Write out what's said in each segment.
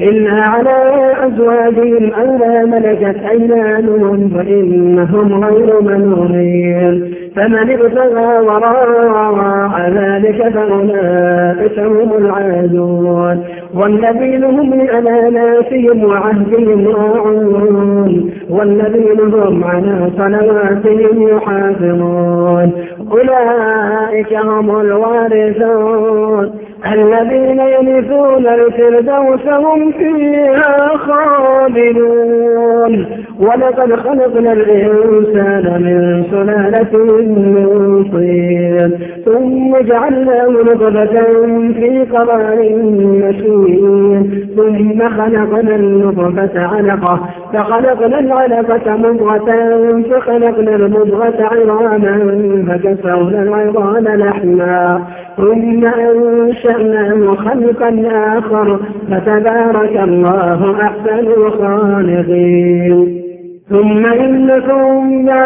إلا على أزواجهم أو ملكت أيمانهم فإنهم غير منورين فمن ابتغى وراء ذلك فأولئك هم العادون والذين هم لأماناتهم وعهدهم راعون والذين هم على صلواتهم يحافظون أولئك هم الوارثون الذين يرثون الفردوس هم فيها خالدون. ولقد خلقنا الإنسان من سلالة من طين ثم جعلناه نطفة في قرار مشين ثم خلقنا النطفة علقة فخلقنا العلقة مضغة فخلقنا المضغة عظاما فكسرنا العظام لحما. ثم أنشأناه خلقا آخر فتبارك الله أحسن الخالقين. ثم إنكم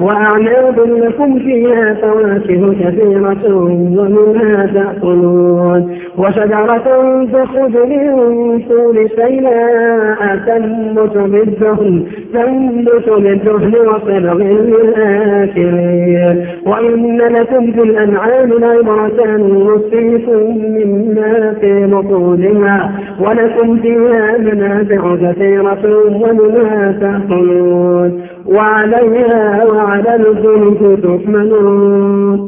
وأعناب لكم فيها فواكه كثيرة ومنها تأكلون وشجرة تخرج من طول سيناء تنبت بالدهن تنبت بالدهن وصبغ للآكلين. وإن لكم في الأنعام لعبرة نصيكم مما في بطونها ولكم فيها منافع كثيرة ومنها تأكلون. وعليها وعلى الفلك تحملون.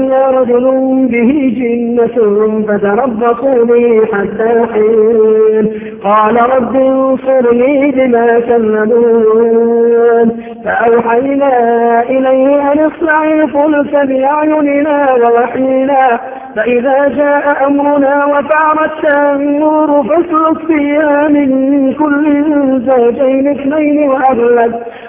رجل به جنة فتربصوا به حتى حين قال رب انصرني بما كذبون فأوحينا إليه أن اصنع الفلك بأعيننا ووحينا فإذا جاء أمرنا وفارت النور فاسلك فيها من كل زوجين اثنين وأهلك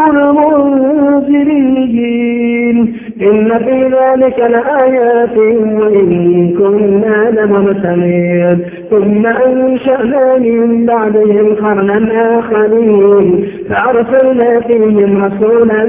المنزلين إن في ذلك لآيات وإن كنا لمرسلين. ثم أنشأنا من بعدهم قرنا آخرين. فأرسلنا فيهم رسولا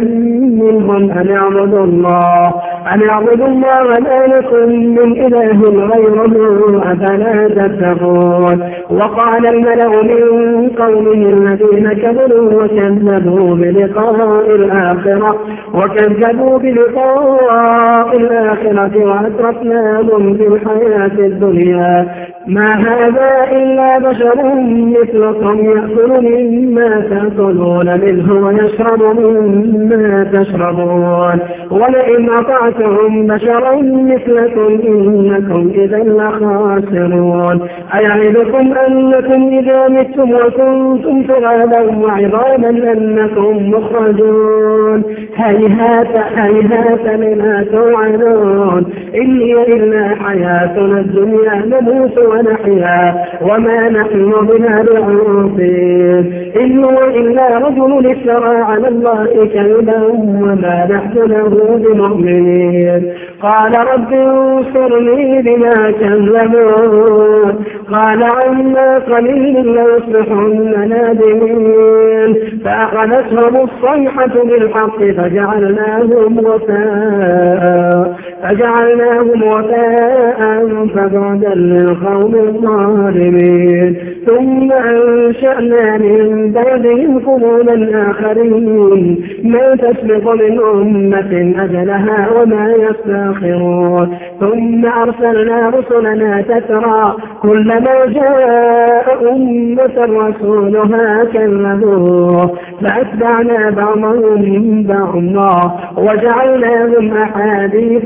منهم أن اعبدوا الله. أن اعبدوا الله ما لكم من إله غيره أفلا تتقون وقال الملأ من قومه الذين كفروا وكذبوا بلقاء الآخرة وكذبوا بلقاء الآخرة وأترفناهم في الحياة الدنيا ما هذا إلا بشر مثلكم يأكل مما تأكلون منه ويشرب مما تشربون. ولئن أطعتم بشرا مثلكم إنكم إذا لخاسرون. أيعدكم أنكم إذا متم وكنتم ترابا وعظاما أنكم مخرجون. هيهات هيهات لما توعدون. إن هي إلا حياتنا الدنيا نموت ونحيا وما نحن بها بعوفين إن هو إلا رجل افترى على الله كذبا وما نحن له بمؤمنين. قال رب انصرني بما كذبون. قال عما قليل ليصبحن نادمين. فأخذتهم الصيحة بالحق فجعلناهم وفاء. فجعلناهم وفاء فبعدا للقوم الظالمين. ثم أنشأنا من بعدهم قرونا آخرين. ما تسبق من أمة أجلها وما يستأخرون. ثم أرسلنا رسلنا تترى كلما جاء أمة رسولها كذبوه. فأتبعنا بعضهم بعضا وجعلناهم أحاديث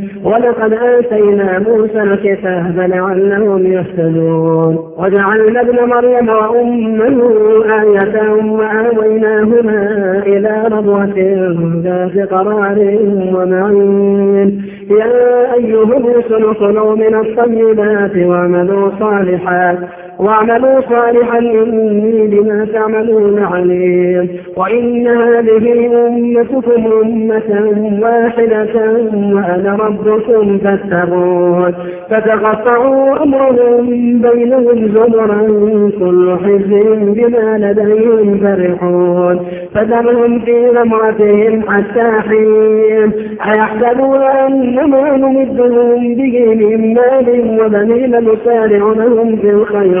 ولقد آتينا موسى الكتاب لعلهم يهتدون. وجعلنا ابن مريم وأمه آية وآويناهما إلى ربوة ذات قرار ومعين. يا أيها الرسل كلوا من الطيبات واعملوا صالحا. واعملوا صالحا إني بما تعملون عليم. وإن هذه أمتكم أمة واحدة وأنا ربكم فاتقون. فتقطعوا أمرهم بينهم زمرا كل حزب بما لديهم فرحون. فذرهم في غمرتهم حتى حين. أيحسبون أنما نمدهم به من مال وبنين نسارع لهم في الخيرات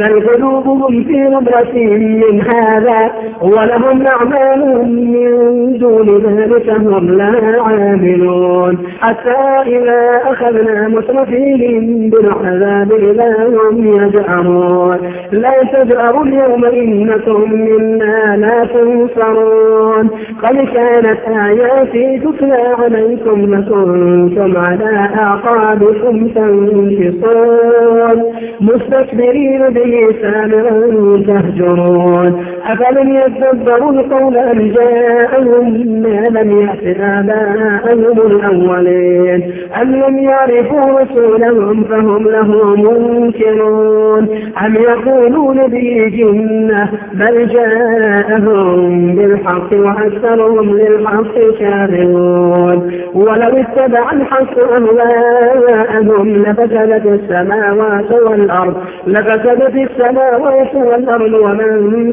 بل قلوبهم في نظرة من هذا ولهم أعمال من دون ذلك هم لا عاملون. حتى إذا أخذنا مترفيهم بالعذاب إذا هم يجأرون. لا تجأروا اليوم إنكم منا لا تنصرون. قد كانت آياتي تتلى عليكم لكنتم على أعقابكم تنكصون. مستكبرين به سامرا تهجرون. أفلم يتدبروا القول أم جاءهم ما لم يأت آباءهم الأولين؟ أم لم يعرفوا رسولهم فهم له منكرون؟ أم يقولون به جنة بل جاءهم بالحق وأكثرهم للحق كارهون؟ ولو اتبع الحق أهواءهم لفسدت السماوات والأرض لفسدت السماوات والأرض ومن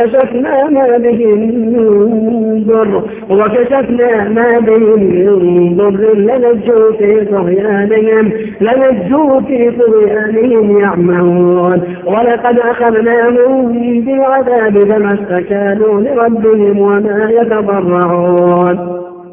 وكشفنا ما بهم من ضر وكشفنا ما بهم من ضر. لنجوا في طغيانهم لنجوا في طغيانهم يعمهون. ولقد أخذناهم بالعذاب فما استكانوا لربهم وما يتضرعون.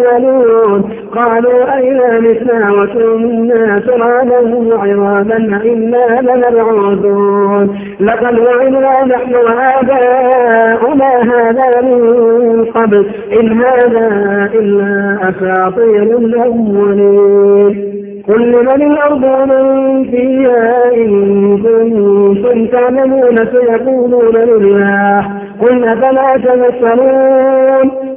الأولون قالوا أئذا مثنا وكنا ترابا وعظاما إنا لمبعوثون. لقد وعدنا نحن وآباؤنا هذا من قبل. إن هذا إلا أساطير الأولين. قل لمن الأرض ومن فيها إن كنتم تعلمون سيقولون لله. قل أفلا تذكرون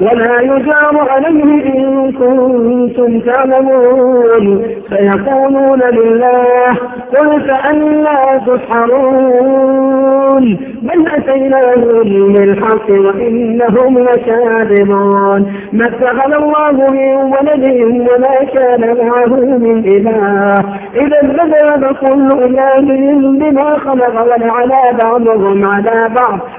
ولا يجار عليه إن كنتم تعلمون. سيقولون لله قل فأنا تسحرون. بل أتيناهم بالحق وإنهم لكاذبون. ما اتخذ الله من ولد وما كان معه من إله. إذا لذهب كل إله بما خلق ولعلى بعضهم على بعض.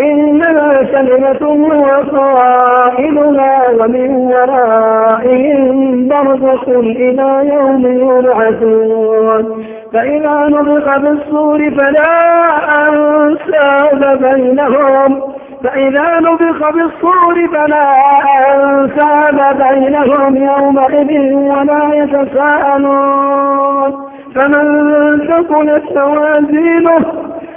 إنها كلمة وصائلها ومن ورائهم برزخ إلى يوم يبعثون. فإذا نطق بالصور فلا أنساب بينهم. فإذا نفخ بالصور فلا أنساب بينهم يومئذ ولا يتساءلون. فمن ثقلت موازينه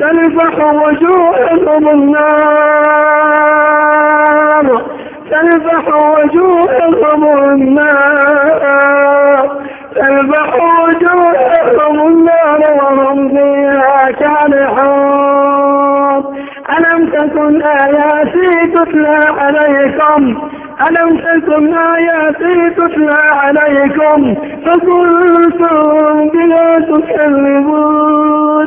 تلفح وجوههم النار. تلفح وجوههم النار. تلفح وجوههم النار وهم فيها كالحون ألم تكن آياتي تتلى عليكم؟ ألم تكن آياتي تتلى عليكم؟ فكنتم بها تكذبون.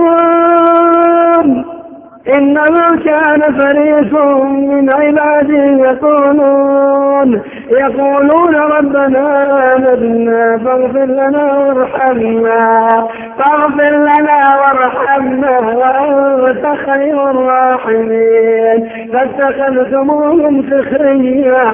إنه كان فريق من عبادي يقولون يقولون ربنا آمنا فاغفر لنا وارحمنا فاغفر لنا وارحمنا وأنت خير الراحمين. فاتخذتموهم سخريا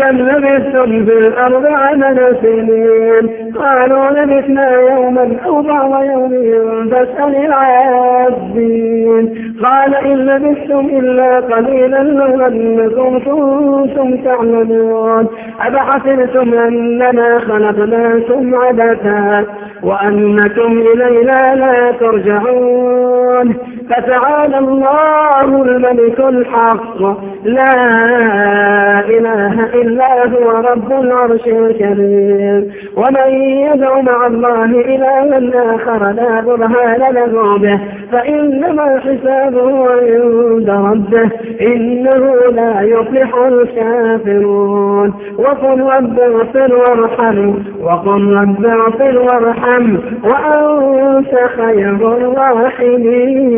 كم لبثتم في الأرض عدد سنين قالوا لبثنا يوما أو بعض يوم فاسأل العادين قال إن لبثتم إلا قليلا لو أنكم كنتم تعلمون. أفحسبتم أننا خلقناكم عبثا وأنكم إلينا لا ترجعون. فتعالى الله الملك الحق لا إله إلا هو رب العرش الكريم. ومن يدع مع الله إلها آخر لا برهان له به فإنما حسابه عند ربه إنه لا يفلح الكافرون. وقل رب اغفر وارحم وقل رب اغفر وارحم وأنت خير الراحمين.